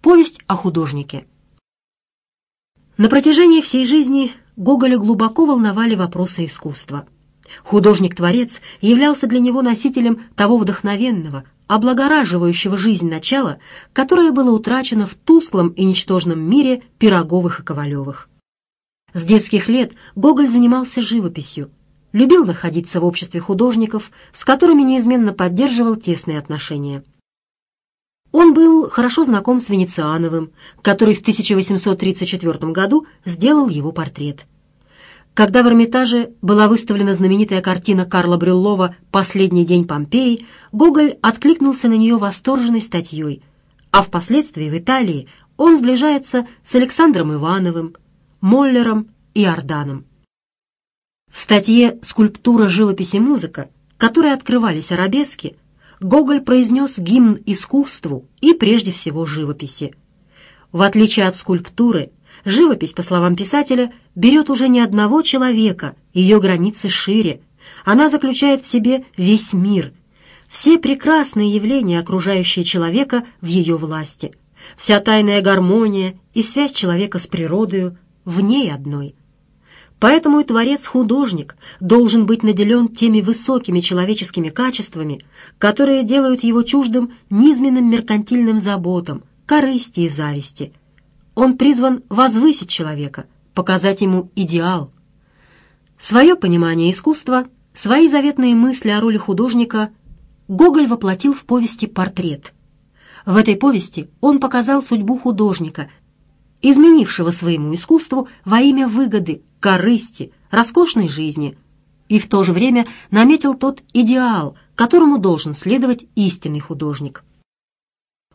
Повесть о художнике. На протяжении всей жизни Гоголя глубоко волновали вопросы искусства. Художник-творец являлся для него носителем того вдохновенного, облагораживающего жизнь начала, которое было утрачено в тусклом и ничтожном мире Пироговых и Ковалевых. С детских лет Гоголь занимался живописью, любил находиться в обществе художников, с которыми неизменно поддерживал тесные отношения. Он был хорошо знаком с Венециановым, который в 1834 году сделал его портрет. Когда в Эрмитаже была выставлена знаменитая картина Карла Брюллова «Последний день Помпеи», Гоголь откликнулся на нее восторженной статьей, а впоследствии в Италии он сближается с Александром Ивановым, Моллером и Орданом. В статье «Скульптура, живопись и музыка», которой открывались арабески, Гоголь произнес гимн искусству и прежде всего живописи. В отличие от скульптуры, живопись, по словам писателя, берет уже не одного человека, ее границы шире. Она заключает в себе весь мир, все прекрасные явления, окружающие человека в ее власти, вся тайная гармония и связь человека с природою в ней одной. Поэтому и творец-художник должен быть наделен теми высокими человеческими качествами, которые делают его чуждым низменным меркантильным заботам, корысти и зависти. Он призван возвысить человека, показать ему идеал. Свое понимание искусства, свои заветные мысли о роли художника Гоголь воплотил в повести «Портрет». В этой повести он показал судьбу художника, изменившего своему искусству во имя выгоды, корысти, роскошной жизни, и в то же время наметил тот идеал, которому должен следовать истинный художник.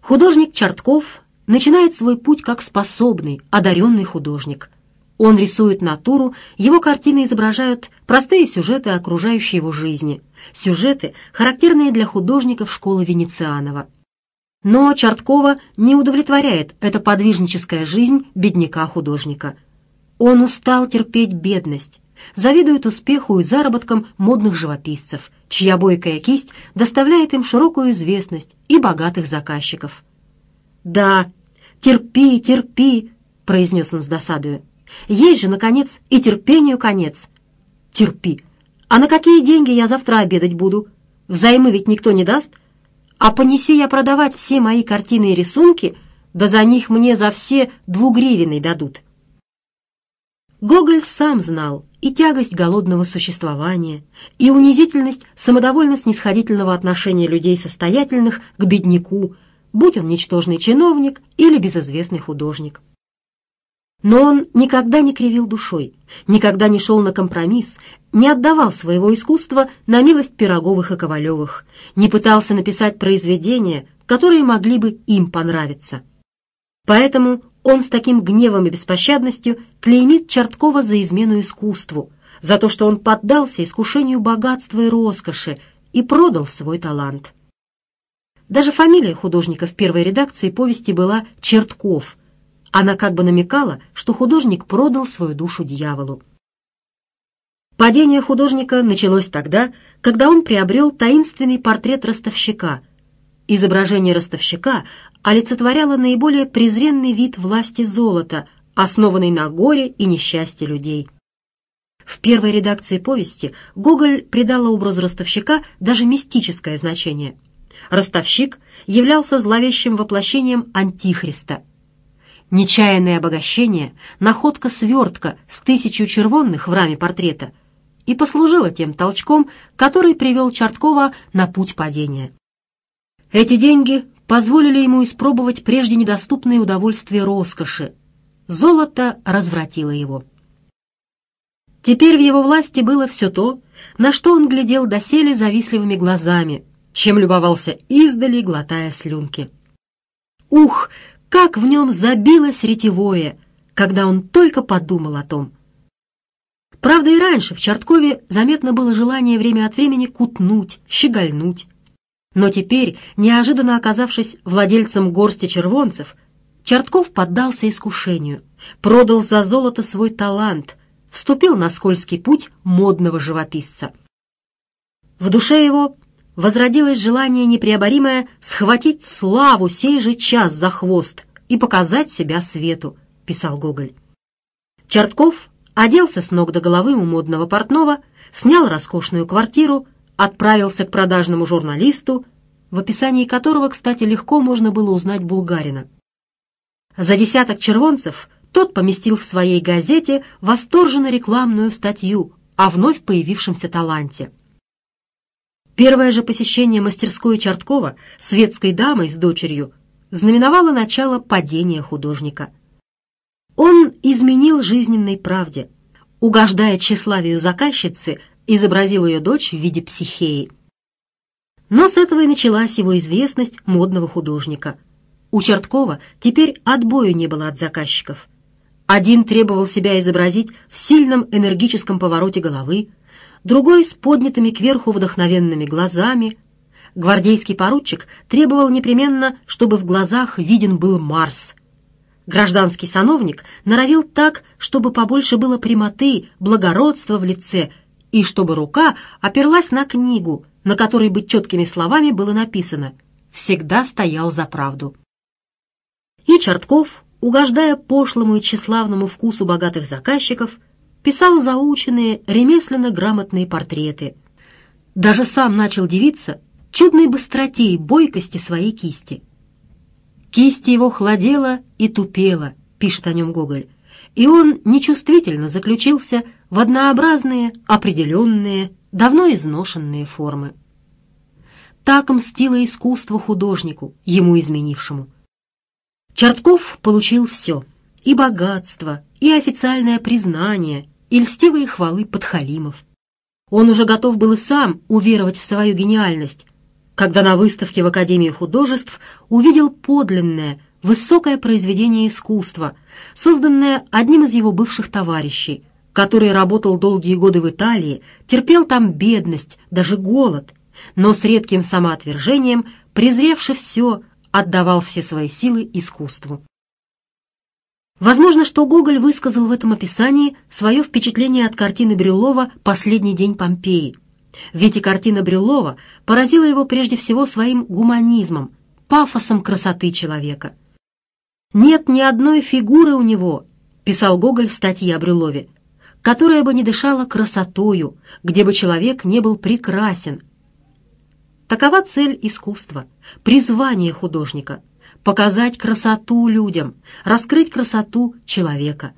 Художник Чартков начинает свой путь как способный, одаренный художник. Он рисует натуру, его картины изображают простые сюжеты окружающей его жизни, сюжеты, характерные для художников школы Венецианова – но Чарткова не удовлетворяет эта подвижническая жизнь бедняка-художника. Он устал терпеть бедность, завидует успеху и заработкам модных живописцев, чья бойкая кисть доставляет им широкую известность и богатых заказчиков. «Да, терпи, терпи», — произнес он с досадою. «Есть же, наконец, и терпению конец». «Терпи. А на какие деньги я завтра обедать буду? Взаймы ведь никто не даст, а понеси я продавать все мои картины и рисунки, да за них мне за все двугривенный дадут. Гоголь сам знал и тягость голодного существования, и унизительность самодовольно-снисходительного отношения людей состоятельных к бедняку, будь он ничтожный чиновник или безызвестный художник. Но он никогда не кривил душой, никогда не шел на компромисс, не отдавал своего искусства на милость Пироговых и Ковалевых, не пытался написать произведения, которые могли бы им понравиться. Поэтому он с таким гневом и беспощадностью клеймит Черткова за измену искусству, за то, что он поддался искушению богатства и роскоши и продал свой талант. Даже фамилия художника в первой редакции повести была «Чертков», она как бы намекала, что художник продал свою душу дьяволу. Падение художника началось тогда, когда он приобрел таинственный портрет ростовщика. Изображение ростовщика олицетворяло наиболее презренный вид власти золота, основанный на горе и несчастье людей. В первой редакции повести Гоголь придала образу ростовщика даже мистическое значение. Ростовщик являлся зловещим воплощением Антихриста – нечаянное обогащение, находка-свертка с тысячу червонных в раме портрета и послужила тем толчком, который привел Чарткова на путь падения. Эти деньги позволили ему испробовать прежде недоступные удовольствия роскоши. Золото развратило его. Теперь в его власти было все то, на что он глядел доселе завистливыми глазами, чем любовался издали, глотая слюнки. Ух, как в нем забилось ретевое, когда он только подумал о том. Правда, и раньше в Чарткове заметно было желание время от времени кутнуть, щегольнуть. Но теперь, неожиданно оказавшись владельцем горсти червонцев, Чартков поддался искушению, продал за золото свой талант, вступил на скользкий путь модного живописца. В душе его возродилось желание непреоборимое схватить славу сей же час за хвост и показать себя свету, писал Гоголь. Чертков оделся с ног до головы у модного портного, снял роскошную квартиру, отправился к продажному журналисту, в описании которого, кстати, легко можно было узнать булгарина. За десяток червонцев тот поместил в своей газете восторженно рекламную статью о вновь появившемся таланте – Первое же посещение мастерской Чарткова светской дамой с дочерью знаменовало начало падения художника. Он изменил жизненной правде. Угождая тщеславию заказчицы, изобразил ее дочь в виде психеи. Но с этого и началась его известность модного художника. У Черткова теперь отбою не было от заказчиков. Один требовал себя изобразить в сильном энергическом повороте головы, другой с поднятыми кверху вдохновенными глазами. Гвардейский поручик требовал непременно, чтобы в глазах виден был Марс. Гражданский сановник норовил так, чтобы побольше было прямоты, благородства в лице, и чтобы рука оперлась на книгу, на которой бы четкими словами было написано «Всегда стоял за правду». И Чертков, угождая пошлому и тщеславному вкусу богатых заказчиков, писал заученные, ремесленно грамотные портреты. Даже сам начал дивиться чудной быстроте и бойкости своей кисти. Кисть его хладела и тупела, пишет о нем Гоголь, и он нечувствительно заключился в однообразные, определенные, давно изношенные формы. Так мстило искусство художнику, ему изменившему. Чертков получил все — и богатство, и официальное признание, и льстивые хвалы подхалимов. Он уже готов был и сам уверовать в свою гениальность, когда на выставке в Академии художеств увидел подлинное, высокое произведение искусства, созданное одним из его бывших товарищей, который работал долгие годы в Италии, терпел там бедность, даже голод, но с редким самоотвержением, презревши все, отдавал все свои силы искусству. Возможно, что Гоголь высказал в этом описании свое впечатление от картины Брюлова «Последний день Помпеи». Ведь и картина Брюлова поразила его прежде всего своим гуманизмом, пафосом красоты человека. «Нет ни одной фигуры у него», — писал Гоголь в статье о Брюлове, «которая бы не дышала красотою, где бы человек не был прекрасен». Такова цель искусства, призвание художника — показать красоту людям, раскрыть красоту человека.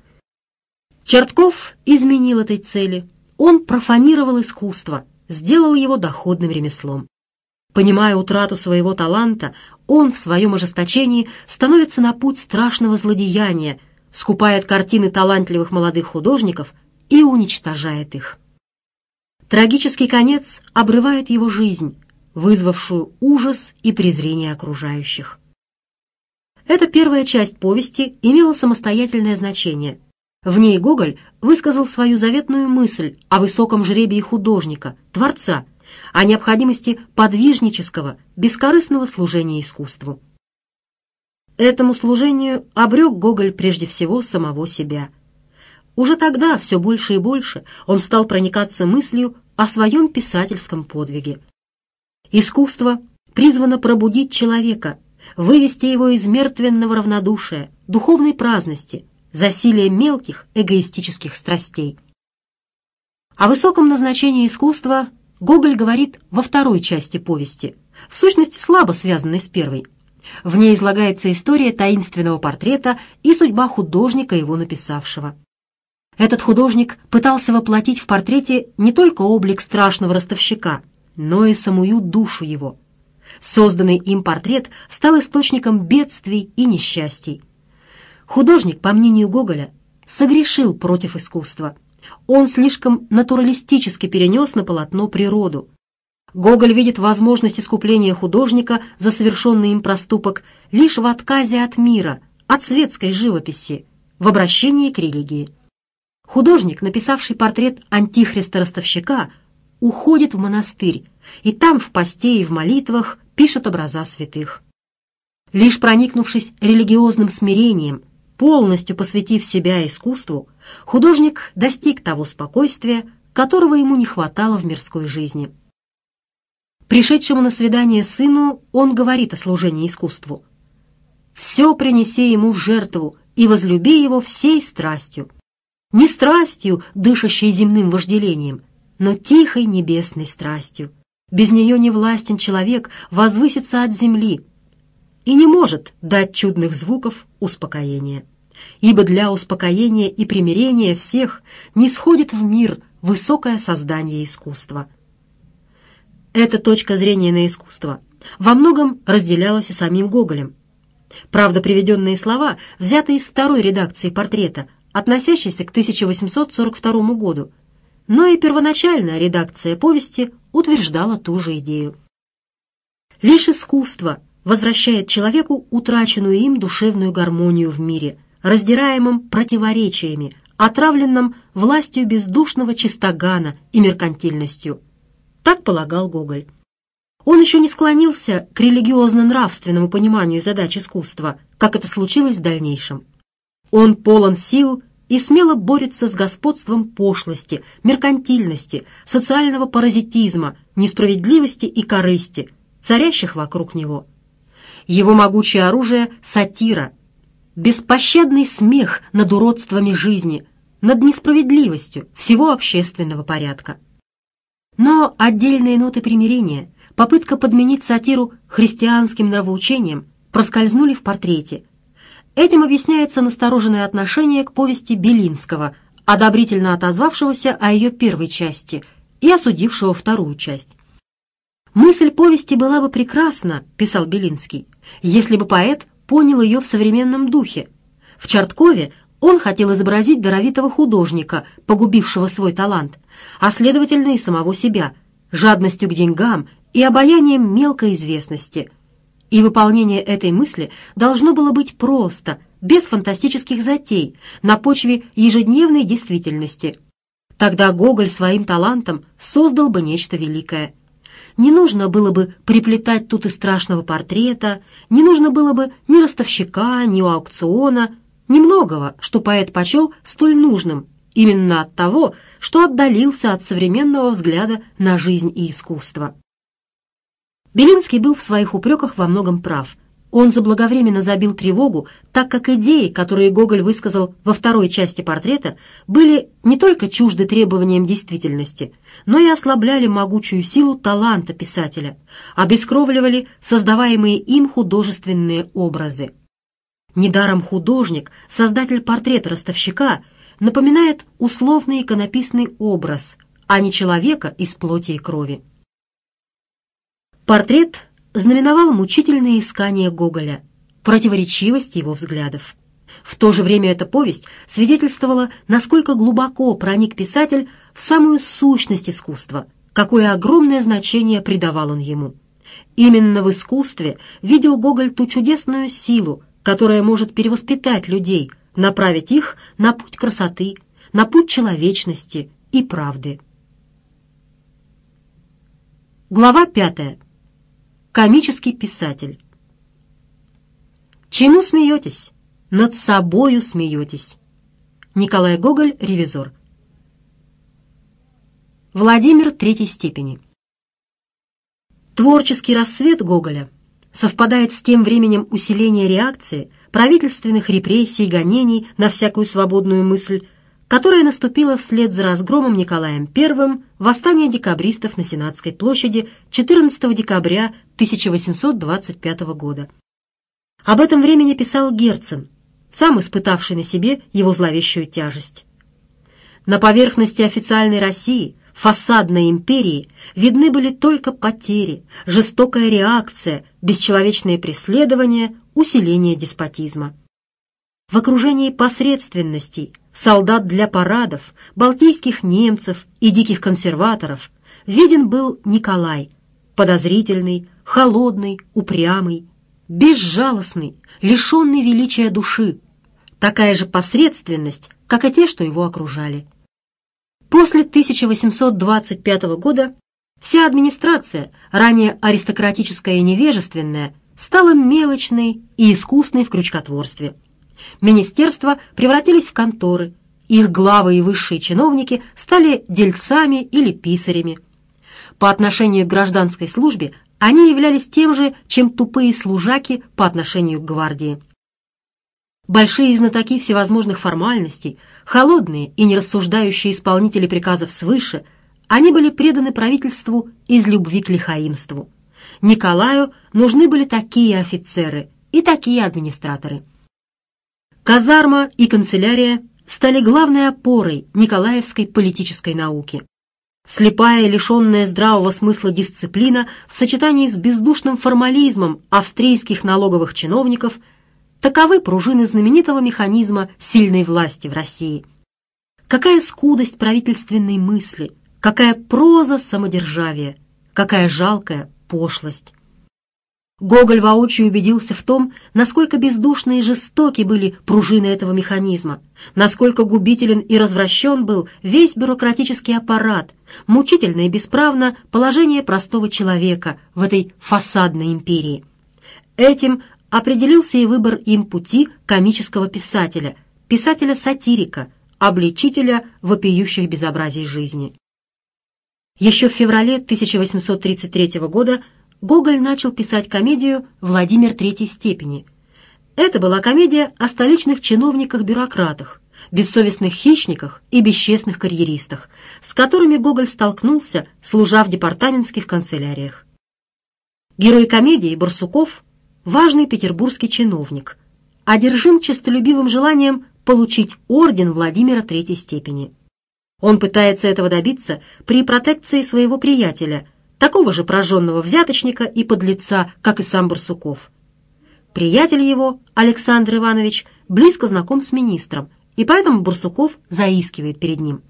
Чертков изменил этой цели. Он профанировал искусство, сделал его доходным ремеслом. Понимая утрату своего таланта, он в своем ожесточении становится на путь страшного злодеяния, скупает картины талантливых молодых художников и уничтожает их. Трагический конец обрывает его жизнь, вызвавшую ужас и презрение окружающих. Эта первая часть повести имела самостоятельное значение. В ней Гоголь высказал свою заветную мысль о высоком жребии художника, творца, о необходимости подвижнического, бескорыстного служения искусству. Этому служению обрек Гоголь прежде всего самого себя. Уже тогда все больше и больше он стал проникаться мыслью о своем писательском подвиге. Искусство призвано пробудить человека вывести его из мертвенного равнодушия, духовной праздности, засилия мелких эгоистических страстей. О высоком назначении искусства Гоголь говорит во второй части повести, в сущности слабо связанной с первой. В ней излагается история таинственного портрета и судьба художника, его написавшего. Этот художник пытался воплотить в портрете не только облик страшного ростовщика, но и самую душу его – Созданный им портрет стал источником бедствий и несчастий. Художник, по мнению Гоголя, согрешил против искусства. Он слишком натуралистически перенес на полотно природу. Гоголь видит возможность искупления художника за совершенный им проступок лишь в отказе от мира, от светской живописи, в обращении к религии. Художник, написавший портрет антихриста-ростовщика, уходит в монастырь, и там в посте и в молитвах пишет образа святых. Лишь проникнувшись религиозным смирением, полностью посвятив себя искусству, художник достиг того спокойствия, которого ему не хватало в мирской жизни. Пришедшему на свидание сыну он говорит о служении искусству. «Все принеси ему в жертву и возлюби его всей страстью. Не страстью, дышащей земным вожделением, но тихой небесной страстью, без нее не властен человек возвыситься от земли и не может дать чудных звуков успокоения. Ибо для успокоения и примирения всех не сходит в мир высокое создание искусства. Эта точка зрения на искусство во многом разделялась и самим Гоголем. Правда, приведенные слова взяты из второй редакции портрета, относящейся к 1842 году, но и первоначальная редакция повести утверждала ту же идею. Лишь искусство возвращает человеку утраченную им душевную гармонию в мире, раздираемым противоречиями, отравленном властью бездушного чистогана и меркантильностью. Так полагал Гоголь. Он еще не склонился к религиозно-нравственному пониманию задач искусства, как это случилось в дальнейшем. Он полон сил и смело борется с господством пошлости, меркантильности, социального паразитизма, несправедливости и корысти, царящих вокруг него. Его могучее оружие – сатира, беспощадный смех над уродствами жизни, над несправедливостью всего общественного порядка. Но отдельные ноты примирения, попытка подменить сатиру христианским нравоучением проскользнули в портрете – Этим объясняется настороженное отношение к повести Белинского, одобрительно отозвавшегося о ее первой части и осудившего вторую часть. «Мысль повести была бы прекрасна», — писал Белинский, «если бы поэт понял ее в современном духе. В Чарткове он хотел изобразить даровитого художника, погубившего свой талант, а, следовательно, и самого себя, жадностью к деньгам и обаянием мелкой известности. И выполнение этой мысли должно было быть просто, без фантастических затей, на почве ежедневной действительности. Тогда Гоголь своим талантом создал бы нечто великое. Не нужно было бы приплетать тут и страшного портрета, не нужно было бы ни ростовщика, ни аукциона, ни многого, что поэт почел столь нужным, именно от того, что отдалился от современного взгляда на жизнь и искусство. Белинский был в своих упреках во многом прав. Он заблаговременно забил тревогу, так как идеи, которые Гоголь высказал во второй части портрета, были не только чужды требованиям действительности, но и ослабляли могучую силу таланта писателя, обескровливали создаваемые им художественные образы. Недаром художник, создатель портрета ростовщика, напоминает условный иконописный образ, а не человека из плоти и крови. Портрет знаменовал мучительное искание Гоголя, противоречивость его взглядов. В то же время эта повесть свидетельствовала, насколько глубоко проник писатель в самую сущность искусства, какое огромное значение придавал он ему. Именно в искусстве видел Гоголь ту чудесную силу, которая может перевоспитать людей, направить их на путь красоты, на путь человечности и правды. Глава пятая. Комический писатель. Чему смеетесь? Над собою смеетесь. Николай Гоголь, ревизор. Владимир третьей степени. Творческий рассвет Гоголя совпадает с тем временем усиления реакции, правительственных репрессий, гонений на всякую свободную мысль которая наступила вслед за разгромом Николаем I восстание декабристов на Сенатской площади 14 декабря 1825 года. Об этом времени писал Герцен, сам испытавший на себе его зловещую тяжесть. На поверхности официальной России, фасадной империи, видны были только потери, жестокая реакция, бесчеловечные преследования, усиление деспотизма. В окружении посредственностей, солдат для парадов, балтийских немцев и диких консерваторов виден был Николай, подозрительный, холодный, упрямый, безжалостный, лишенный величия души, такая же посредственность, как и те, что его окружали. После 1825 года вся администрация, ранее аристократическая и невежественная, стала мелочной и искусной в крючкотворстве – министерства превратились в конторы, их главы и высшие чиновники стали дельцами или писарями. По отношению к гражданской службе они являлись тем же, чем тупые служаки по отношению к гвардии. Большие знатоки всевозможных формальностей, холодные и нерассуждающие исполнители приказов свыше, они были преданы правительству из любви к лихаимству. Николаю нужны были такие офицеры и такие администраторы. Казарма и канцелярия стали главной опорой николаевской политической науки. Слепая, лишенная здравого смысла дисциплина в сочетании с бездушным формализмом австрийских налоговых чиновников – таковы пружины знаменитого механизма сильной власти в России. Какая скудость правительственной мысли, какая проза самодержавия, какая жалкая пошлость. Гоголь воочию убедился в том, насколько бездушны и жестоки были пружины этого механизма, насколько губителен и развращен был весь бюрократический аппарат, мучительно и бесправно положение простого человека в этой фасадной империи. Этим определился и выбор им пути комического писателя, писателя-сатирика, обличителя вопиющих безобразий жизни. Еще в феврале 1833 года Гоголь начал писать комедию «Владимир Третьей степени». Это была комедия о столичных чиновниках-бюрократах, бессовестных хищниках и бесчестных карьеристах, с которыми Гоголь столкнулся, служа в департаментских канцеляриях. Герой комедии Барсуков – важный петербургский чиновник, одержим честолюбивым желанием получить орден Владимира Третьей степени. Он пытается этого добиться при протекции своего приятеля – такого же прожженного взяточника и подлеца, как и сам Барсуков. Приятель его, Александр Иванович, близко знаком с министром, и поэтому Барсуков заискивает перед ним.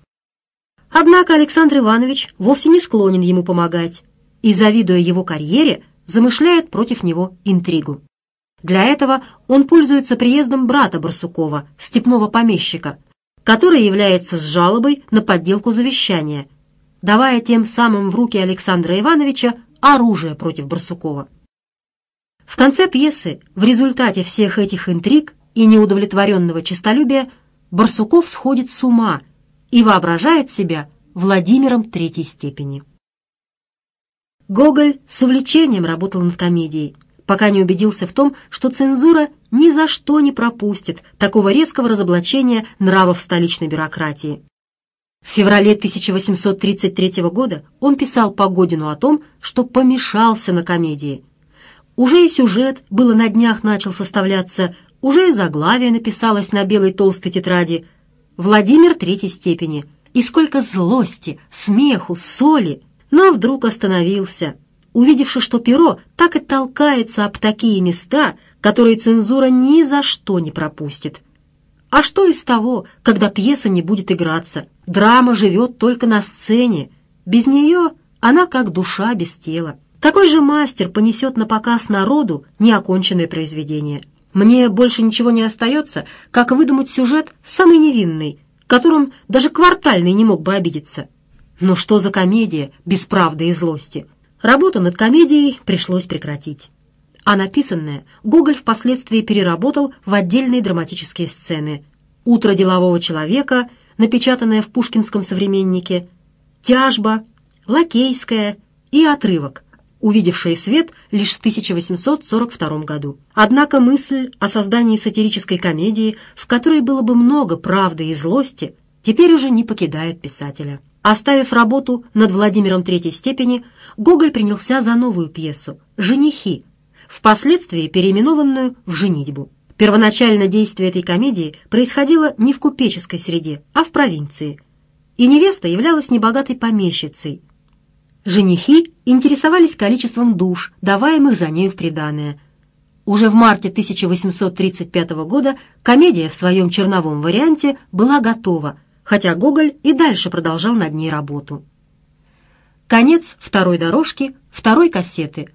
Однако Александр Иванович вовсе не склонен ему помогать и, завидуя его карьере, замышляет против него интригу. Для этого он пользуется приездом брата Барсукова, степного помещика, который является с жалобой на подделку завещания – давая тем самым в руки Александра Ивановича оружие против Барсукова. В конце пьесы, в результате всех этих интриг и неудовлетворенного честолюбия, Барсуков сходит с ума и воображает себя Владимиром третьей степени. Гоголь с увлечением работал над комедией, пока не убедился в том, что цензура ни за что не пропустит такого резкого разоблачения нравов столичной бюрократии. В феврале 1833 года он писал Погодину о том, что помешался на комедии. Уже и сюжет было на днях начал составляться, уже и заглавие написалось на белой толстой тетради «Владимир третьей степени». И сколько злости, смеху, соли! Но вдруг остановился, увидевши, что перо так и толкается об такие места, которые цензура ни за что не пропустит. А что из того, когда пьеса не будет играться? Драма живет только на сцене. Без нее она как душа без тела. Какой же мастер понесет на показ народу неоконченное произведение? Мне больше ничего не остается, как выдумать сюжет самый невинный, которым даже квартальный не мог бы обидеться. Но что за комедия без правды и злости? Работу над комедией пришлось прекратить а написанное Гоголь впоследствии переработал в отдельные драматические сцены. «Утро делового человека», напечатанное в пушкинском «Современнике», «Тяжба», «Лакейская» и «Отрывок», увидевшие свет лишь в 1842 году. Однако мысль о создании сатирической комедии, в которой было бы много правды и злости, теперь уже не покидает писателя. Оставив работу над Владимиром Третьей степени, Гоголь принялся за новую пьесу «Женихи», впоследствии переименованную в «Женитьбу». Первоначально действие этой комедии происходило не в купеческой среде, а в провинции. И невеста являлась небогатой помещицей. Женихи интересовались количеством душ, даваемых за нею в приданое. Уже в марте 1835 года комедия в своем черновом варианте была готова, хотя Гоголь и дальше продолжал над ней работу. Конец второй дорожки, второй кассеты.